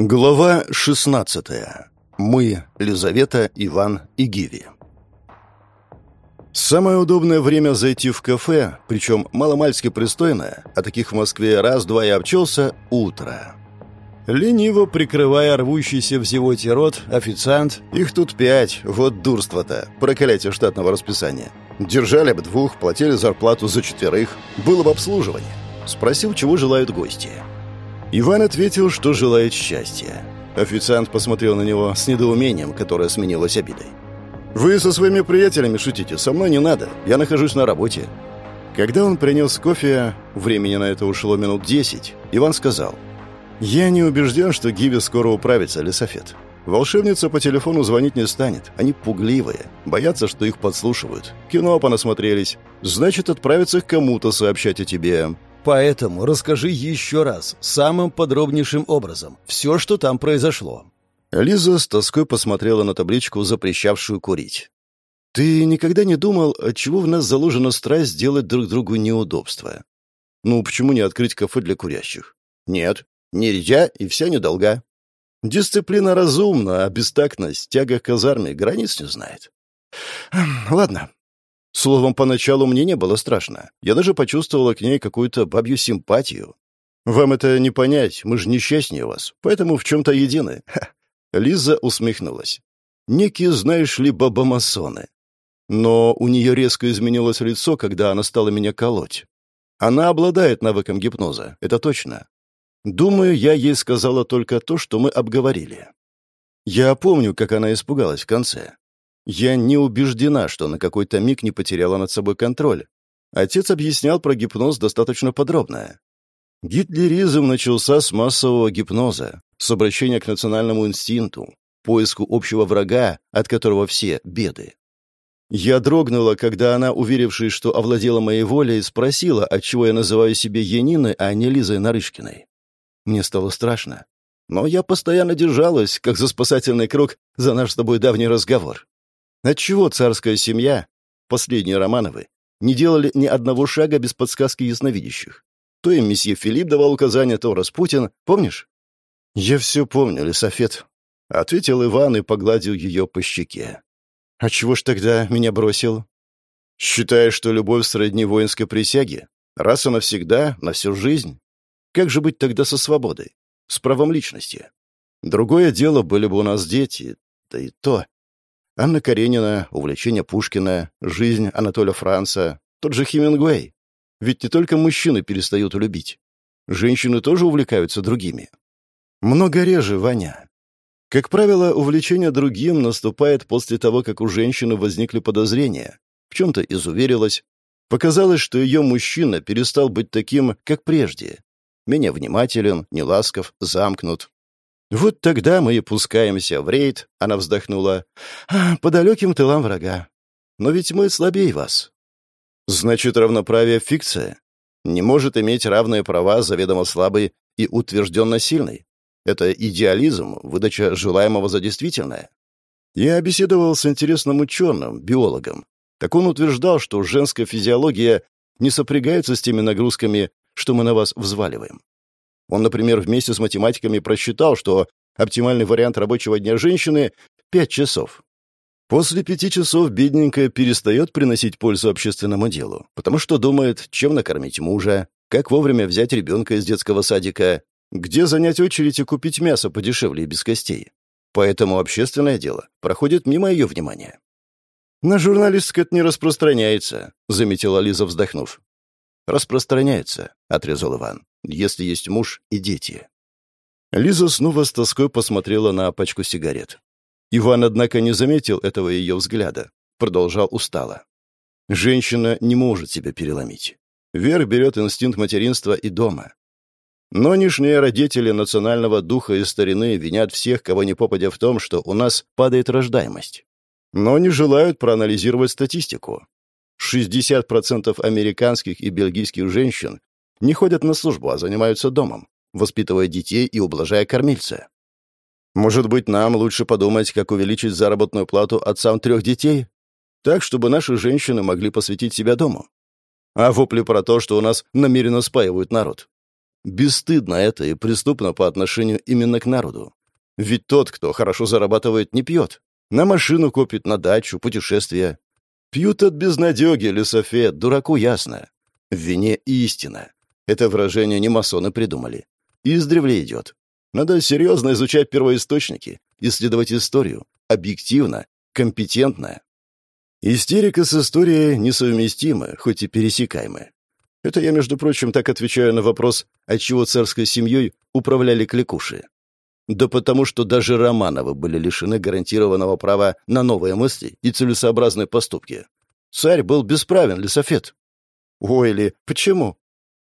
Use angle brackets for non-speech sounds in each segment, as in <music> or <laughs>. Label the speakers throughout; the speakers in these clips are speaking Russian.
Speaker 1: Глава 16. Мы, Лизавета, Иван и Гиви. Самое удобное время зайти в кафе, причем маломальски пристойное, а таких в Москве раз-два и обчелся, утро. Лениво прикрывая рвущийся в зевоте рот, официант, их тут пять, вот дурство-то, проклятие штатного расписания. Держали бы двух, платили зарплату за четверых, было бы обслуживание. Спросил, чего желают гости. Иван ответил, что желает счастья. Официант посмотрел на него с недоумением, которое сменилось обидой. «Вы со своими приятелями шутите, со мной не надо, я нахожусь на работе». Когда он принес кофе, времени на это ушло минут десять, Иван сказал, «Я не убежден, что Гиви скоро управится, Лисофет. Волшебница по телефону звонить не станет. Они пугливые, боятся, что их подслушивают. Кино понасмотрелись. Значит, отправятся к кому-то сообщать о тебе. Поэтому расскажи еще раз, самым подробнейшим образом, все, что там произошло». Лиза с тоской посмотрела на табличку, запрещавшую курить. «Ты никогда не думал, отчего в нас заложена страсть делать друг другу неудобства? Ну, почему не открыть кафе для курящих? Нет, нельзя и вся недолга. Дисциплина разумна, а бестактность, тяга к казарме границ не знает. Ладно, Словом, поначалу мне не было страшно. Я даже почувствовала к ней какую-то бабью симпатию. Вам это не понять, мы же несчастнее вас, поэтому в чем-то едины. <laughs> Ха. Лиза усмехнулась. Некие, знаешь ли, бабамасоны. Но у нее резко изменилось лицо, когда она стала меня колоть. Она обладает навыком гипноза, это точно. Думаю, я ей сказала только то, что мы обговорили. Я помню, как она испугалась в конце. Я не убеждена, что на какой-то миг не потеряла над собой контроль. Отец объяснял про гипноз достаточно подробно. Гитлеризм начался с массового гипноза, с обращения к национальному инстинкту, поиску общего врага, от которого все беды. Я дрогнула, когда она, уверившись, что овладела моей волей, спросила, отчего я называю себя Яниной, а не Лизой Нарышкиной. Мне стало страшно. Но я постоянно держалась, как за спасательный круг, за наш с тобой давний разговор. Отчего царская семья, последние Романовы, не делали ни одного шага без подсказки ясновидящих? То им месье Филипп давал указания, то Распутин, помнишь? «Я все помню, Лисофет», — ответил Иван и погладил ее по щеке. «А чего ж тогда меня бросил?» «Считаешь, что любовь сродни воинской присяге? Раз и навсегда, на всю жизнь? Как же быть тогда со свободой? С правом личности? Другое дело, были бы у нас дети, да и то. Анна Каренина, увлечение Пушкина, жизнь Анатолия Франца, тот же Хемингуэй. Ведь не только мужчины перестают любить. Женщины тоже увлекаются другими. Много реже Ваня. Как правило, увлечение другим наступает после того, как у женщины возникли подозрения, в чем-то изуверилась, показалось, что ее мужчина перестал быть таким, как прежде, менее внимателен, неласков, замкнут. «Вот тогда мы и пускаемся в рейд», — она вздохнула, «а, «по далеким тылам врага. Но ведь мы слабее вас». «Значит, равноправие — фикция? Не может иметь равные права заведомо слабый и утвержденно сильный? Это идеализм, выдача желаемого за действительное?» Я беседовал с интересным ученым, биологом. Так он утверждал, что женская физиология не сопрягается с теми нагрузками, что мы на вас взваливаем. Он, например, вместе с математиками просчитал, что оптимальный вариант рабочего дня женщины — пять часов. После пяти часов бедненькая перестает приносить пользу общественному делу, потому что думает, чем накормить мужа, как вовремя взять ребенка из детского садика, где занять очередь и купить мясо подешевле и без костей. Поэтому общественное дело проходит мимо ее внимания. «На журналистское это не распространяется», — заметила Лиза, вздохнув. «Распространяется», — отрезал Иван если есть муж и дети. Лиза снова с тоской посмотрела на пачку сигарет. Иван, однако, не заметил этого ее взгляда. Продолжал устало. «Женщина не может себя переломить. Верх берет инстинкт материнства и дома. Нынешние родители национального духа и старины винят всех, кого не попадя в том, что у нас падает рождаемость. Но не желают проанализировать статистику. 60% американских и бельгийских женщин не ходят на службу, а занимаются домом, воспитывая детей и ублажая кормильца. Может быть, нам лучше подумать, как увеличить заработную плату отцам трех детей? Так, чтобы наши женщины могли посвятить себя дому. А вопли про то, что у нас намеренно спаивают народ. Бесстыдно это и преступно по отношению именно к народу. Ведь тот, кто хорошо зарабатывает, не пьет. На машину копит, на дачу, путешествия. Пьют от безнадеги, Лесофет, дураку ясно. В вине истина. Это выражение не масоны придумали. Издревле идет. Надо серьезно изучать первоисточники, исследовать историю, объективно, компетентно. Истерика с историей несовместимы, хоть и пересекаемы. Это я, между прочим, так отвечаю на вопрос, отчего царской семьей управляли кликуши. Да потому что даже Романовы были лишены гарантированного права на новые мысли и целесообразные поступки. Царь был бесправен, Лисофет. Ой ли, почему?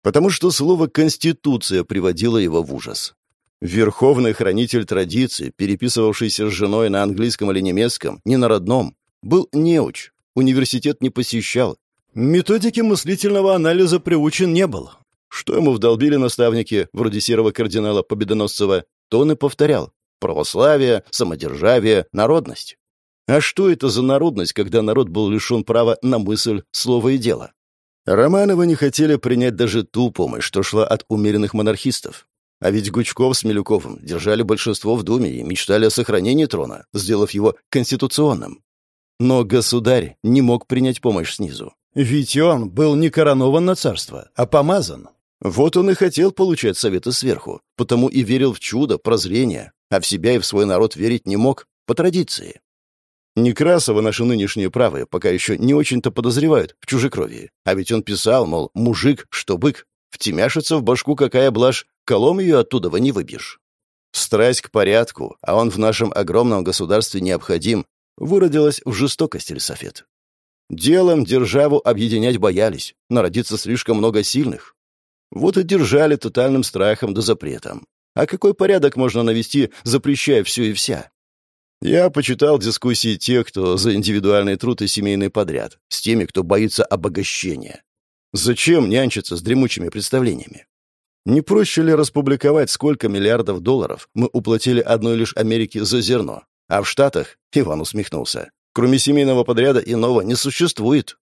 Speaker 1: Потому что слово «конституция» приводило его в ужас. Верховный хранитель традиции, переписывавшийся с женой на английском или немецком, не на родном, был неуч, университет не посещал, методики мыслительного анализа приучен не был. Что ему вдолбили наставники, вроде серого кардинала Победоносцева, то он и повторял. Православие, самодержавие, народность. А что это за народность, когда народ был лишен права на мысль, слово и дело? Романовы не хотели принять даже ту помощь, что шла от умеренных монархистов. А ведь Гучков с Милюковым держали большинство в Думе и мечтали о сохранении трона, сделав его конституционным. Но государь не мог принять помощь снизу. Ведь он был не коронован на царство, а помазан. Вот он и хотел получать советы сверху, потому и верил в чудо, прозрение, а в себя и в свой народ верить не мог, по традиции. Некрасова наши нынешние правые пока еще не очень-то подозревают в чужекровии. А ведь он писал, мол, мужик, что бык, втемяшится в башку какая блажь, колом ее оттуда не выбьешь. Страсть к порядку, а он в нашем огромном государстве необходим, выродилась в жестокость Эльсофет. Делом державу объединять боялись, народиться слишком много сильных. Вот и держали тотальным страхом да запретом. А какой порядок можно навести, запрещая все и вся? Я почитал дискуссии тех, кто за индивидуальный труд и семейный подряд, с теми, кто боится обогащения. Зачем нянчиться с дремучими представлениями? Не проще ли распубликовать, сколько миллиардов долларов мы уплатили одной лишь Америке за зерно? А в Штатах, Иван усмехнулся, кроме семейного подряда иного не существует.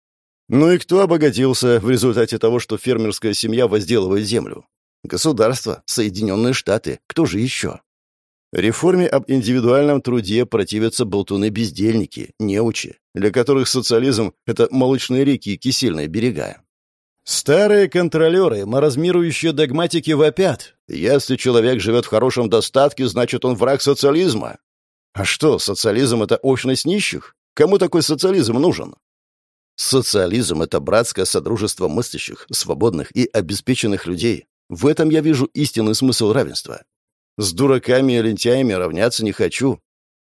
Speaker 1: Ну и кто обогатился в результате того, что фермерская семья возделывает землю? Государство, Соединенные Штаты, кто же еще? Реформе об индивидуальном труде противятся болтуны-бездельники, неучи, для которых социализм — это молочные реки и кисельные берега. Старые контролеры, маразмирующие догматики вопят. Если человек живет в хорошем достатке, значит, он враг социализма. А что, социализм — это общность нищих? Кому такой социализм нужен? Социализм — это братское содружество мыслящих, свободных и обеспеченных людей. В этом я вижу истинный смысл равенства. С дураками и лентяями равняться не хочу.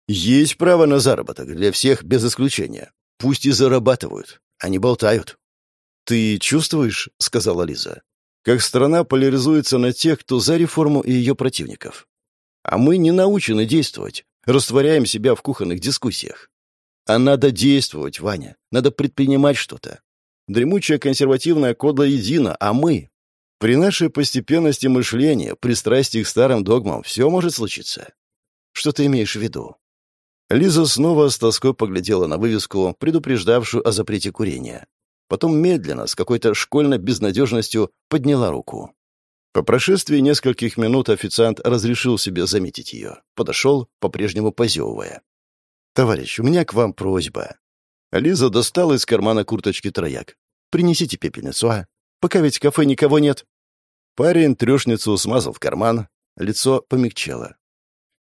Speaker 1: Есть право на заработок для всех без исключения. Пусть и зарабатывают, а не болтают. «Ты чувствуешь, — сказала Лиза, — как страна поляризуется на тех, кто за реформу и ее противников. А мы не научены действовать, растворяем себя в кухонных дискуссиях. А надо действовать, Ваня. Надо предпринимать что-то. Дремучая консервативная кодла едина, а мы... При нашей постепенности мышления, пристрастии к старым догмам, все может случиться. Что ты имеешь в виду? Лиза снова с тоской поглядела на вывеску, предупреждавшую о запрете курения. Потом медленно, с какой-то школьной безнадежностью, подняла руку. По прошествии нескольких минут официант разрешил себе заметить ее. Подошел, по-прежнему позевывая. «Товарищ, у меня к вам просьба». Лиза достала из кармана курточки трояк. «Принесите пепельницу, а? Пока ведь в кафе никого нет». Парень трешницу смазал в карман, лицо помягчело.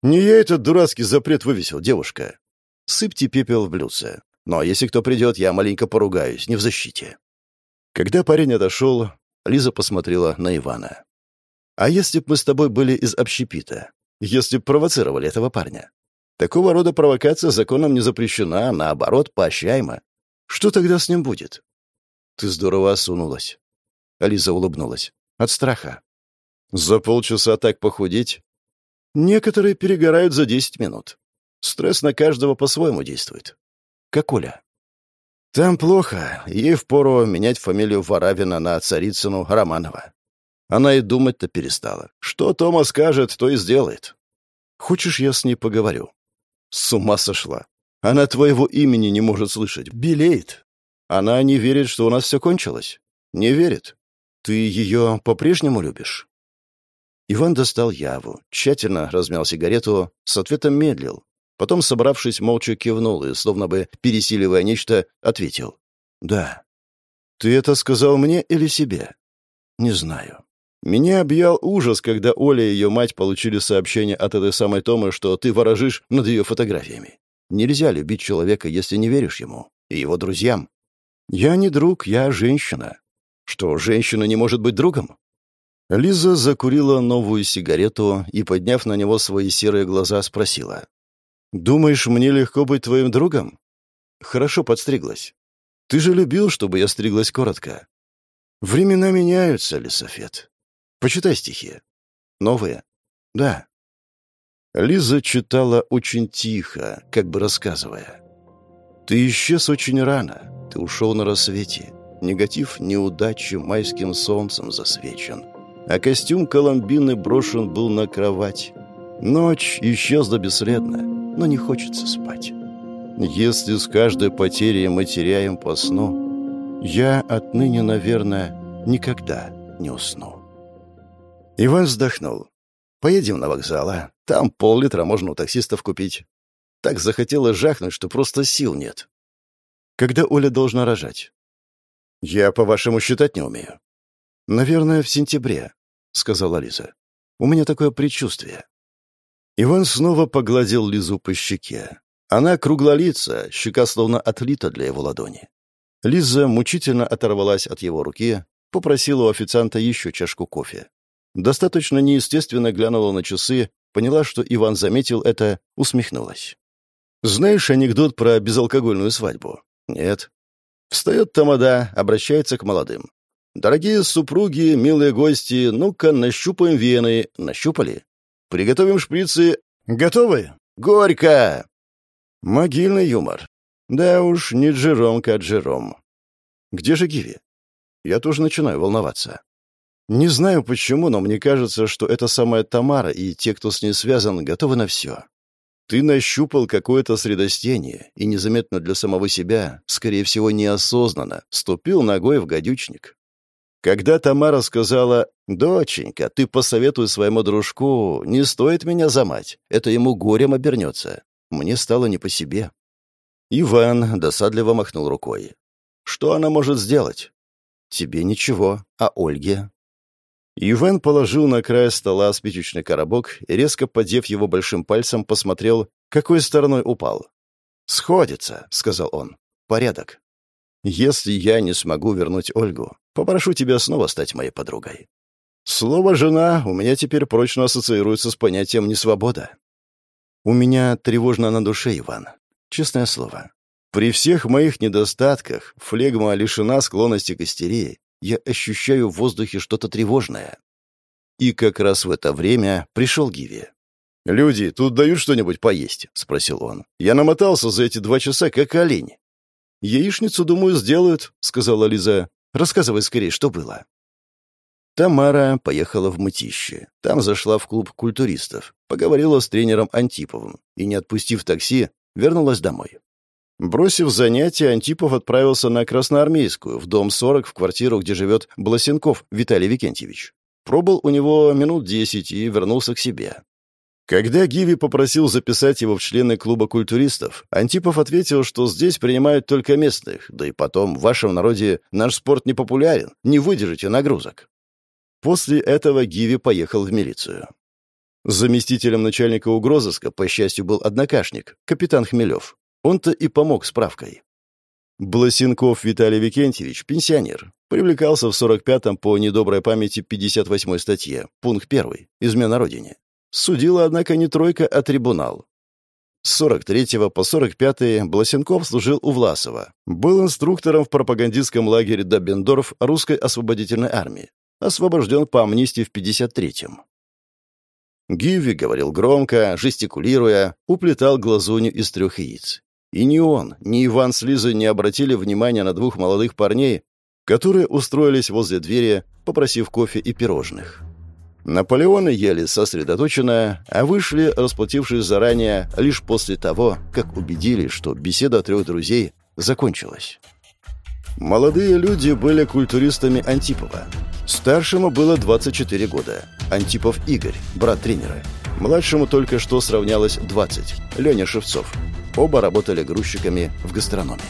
Speaker 1: «Не я этот дурацкий запрет вывесил, девушка. Сыпьте пепел в блюдце. Но если кто придет, я маленько поругаюсь, не в защите». Когда парень отошел, Лиза посмотрела на Ивана. «А если б мы с тобой были из общепита? Если б провоцировали этого парня? Такого рода провокация законом не запрещена, а наоборот, поощряема. Что тогда с ним будет? Ты здорово осунулась. Ализа улыбнулась. От страха. За полчаса так похудеть? Некоторые перегорают за десять минут. Стресс на каждого по-своему действует. Как Оля? Там плохо. Ей впору менять фамилию Воравина на Царицыну Романова. Она и думать-то перестала. Что Тома скажет, то и сделает. Хочешь, я с ней поговорю? С ума сошла. Она твоего имени не может слышать. Белеет. Она не верит, что у нас все кончилось. Не верит. Ты ее по-прежнему любишь? Иван достал яву, тщательно размял сигарету, с ответом медлил. Потом, собравшись, молча кивнул и, словно бы пересиливая нечто, ответил. «Да». «Ты это сказал мне или себе?» «Не знаю». Меня объял ужас, когда Оля и ее мать получили сообщение от этой самой Томы, что ты ворожишь над ее фотографиями. Нельзя любить человека, если не веришь ему и его друзьям. Я не друг, я женщина. Что, женщина не может быть другом? Лиза закурила новую сигарету и, подняв на него свои серые глаза, спросила. «Думаешь, мне легко быть твоим другом?» «Хорошо подстриглась. Ты же любил, чтобы я стриглась коротко». «Времена меняются, Лисофет. Почитай стихи. Новые?» «Да». Лиза читала очень тихо, как бы рассказывая. «Ты исчез очень рано. Ты ушел на рассвете. Негатив неудачи майским солнцем засвечен. А костюм Коломбины брошен был на кровать. Ночь исчезла бесследно, но не хочется спать. Если с каждой потерей мы теряем по сну, я отныне, наверное, никогда не усну». Иван вздохнул. «Поедем на вокзал, а? Там пол-литра можно у таксистов купить. Так захотелось жахнуть, что просто сил нет. Когда Оля должна рожать? Я, по-вашему, считать не умею. Наверное, в сентябре, сказала Лиза. У меня такое предчувствие. Иван снова погладил Лизу по щеке. Она круглолица, щека словно отлита для его ладони. Лиза мучительно оторвалась от его руки, попросила у официанта еще чашку кофе. Достаточно неестественно глянула на часы, поняла, что Иван заметил это, усмехнулась. «Знаешь анекдот про безалкогольную свадьбу?» «Нет». Встает тамада, обращается к молодым. «Дорогие супруги, милые гости, ну-ка нащупаем вены. Нащупали? Приготовим шприцы. Готовы? Горько!» Могильный юмор. Да уж, не Джеромка, а Джером. Где же Гиви? Я тоже начинаю волноваться. Не знаю почему, но мне кажется, что эта самая Тамара и те, кто с ней связан, готовы на все. Ты нащупал какое-то средостение и незаметно для самого себя, скорее всего, неосознанно, ступил ногой в гадючник. Когда Тамара сказала «Доченька, ты посоветуй своему дружку, не стоит меня за мать, это ему горем обернется», мне стало не по себе. Иван досадливо махнул рукой. «Что она может сделать?» «Тебе ничего, а Ольге?» Иван положил на край стола спичечный коробок и, резко подев его большим пальцем, посмотрел, какой стороной упал. «Сходится», — сказал он. «Порядок. Если я не смогу вернуть Ольгу, попрошу тебя снова стать моей подругой. Слово «жена» у меня теперь прочно ассоциируется с понятием «несвобода». У меня тревожно на душе, Иван. Честное слово. При всех моих недостатках флегма лишена склонности к истерии, я ощущаю в воздухе что-то тревожное. И как раз в это время пришел Гиви. «Люди, тут дают что-нибудь поесть?» — спросил он. «Я намотался за эти два часа, как олень». «Яичницу, думаю, сделают», — сказала Лиза. «Рассказывай скорее, что было». Тамара поехала в Мытище. Там зашла в клуб культуристов, поговорила с тренером Антиповым и, не отпустив такси, вернулась домой. Бросив занятия, Антипов отправился на Красноармейскую, в дом 40, в квартиру, где живет Бласенков Виталий Викентьевич. Пробыл у него минут десять и вернулся к себе. Когда Гиви попросил записать его в члены клуба культуристов, Антипов ответил, что здесь принимают только местных, да и потом в вашем народе наш спорт не популярен, не выдержите нагрузок. После этого Гиви поехал в милицию. Заместителем начальника угрозыска, по счастью, был однокашник, капитан Хмелев. Он-то и помог справкой. Бласенков Виталий Викентьевич, пенсионер, привлекался в 45-м по недоброй памяти 58-й статье, пункт 1, измена родине. Судила, однако, не тройка, а трибунал. С 43 по 45 Бласенков служил у Власова. Был инструктором в пропагандистском лагере Дабендорф русской освободительной армии. Освобожден по амнистии в 53-м. Гиви говорил громко, жестикулируя, уплетал глазунью из трех яиц. И ни он, ни Иван с Лизой не обратили внимания на двух молодых парней, которые устроились возле двери, попросив кофе и пирожных. Наполеоны ели сосредоточенно, а вышли, расплатившись заранее, лишь после того, как убедились, что беседа трех друзей закончилась. Молодые люди были культуристами Антипова. Старшему было 24 года. Антипов Игорь, брат тренера. Младшему только что сравнялось 20. Леня Шевцов. Оба работали грузчиками в гастрономе.